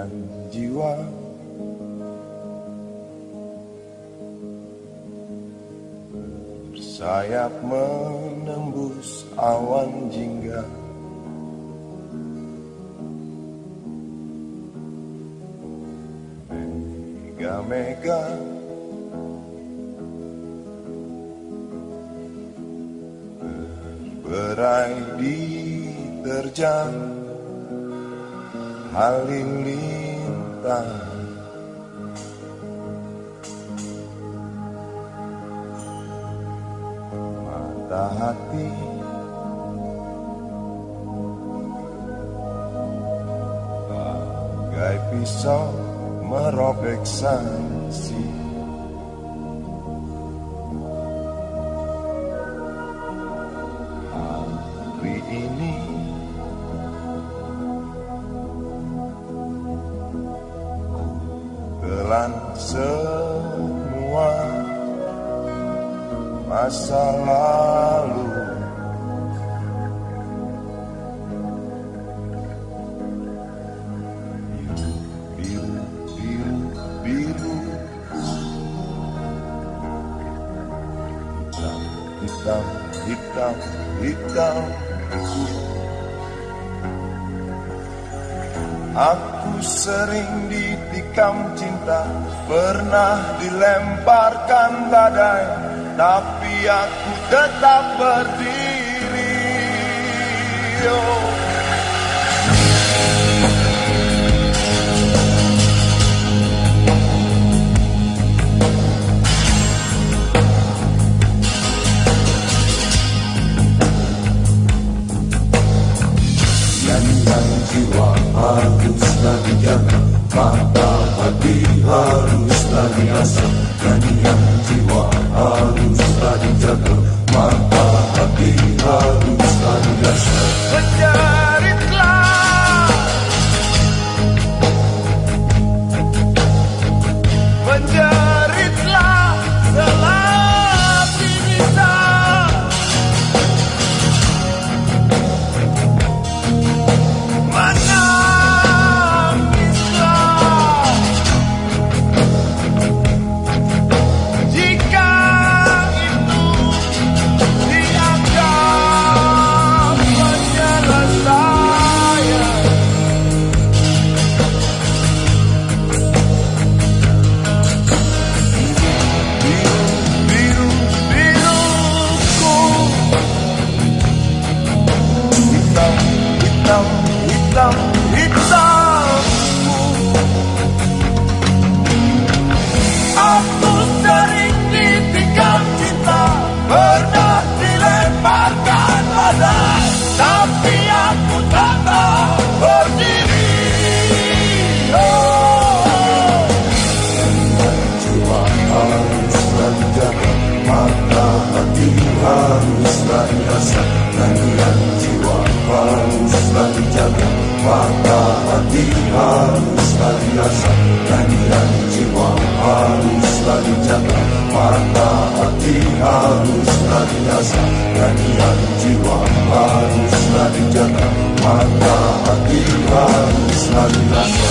dan jiwa. Bersayap menembus awan jingga. Mega-mega. Berberai diterjang halilintar mata hati. Bagai pisau merobek sanksi. Hari ini telan semua masa lalu. Hitam hitam hitam. Aku sering ditikam cinta Pernah dilemparkan badai Tapi aku tetap berdiri oh. Haruslah diasah Nyanyian jiwa haruslah dijaga Mata dijaga Mata hati haruslah diasah Nyanyian jiwa haruslah dijaga Mata hati haruslah diasah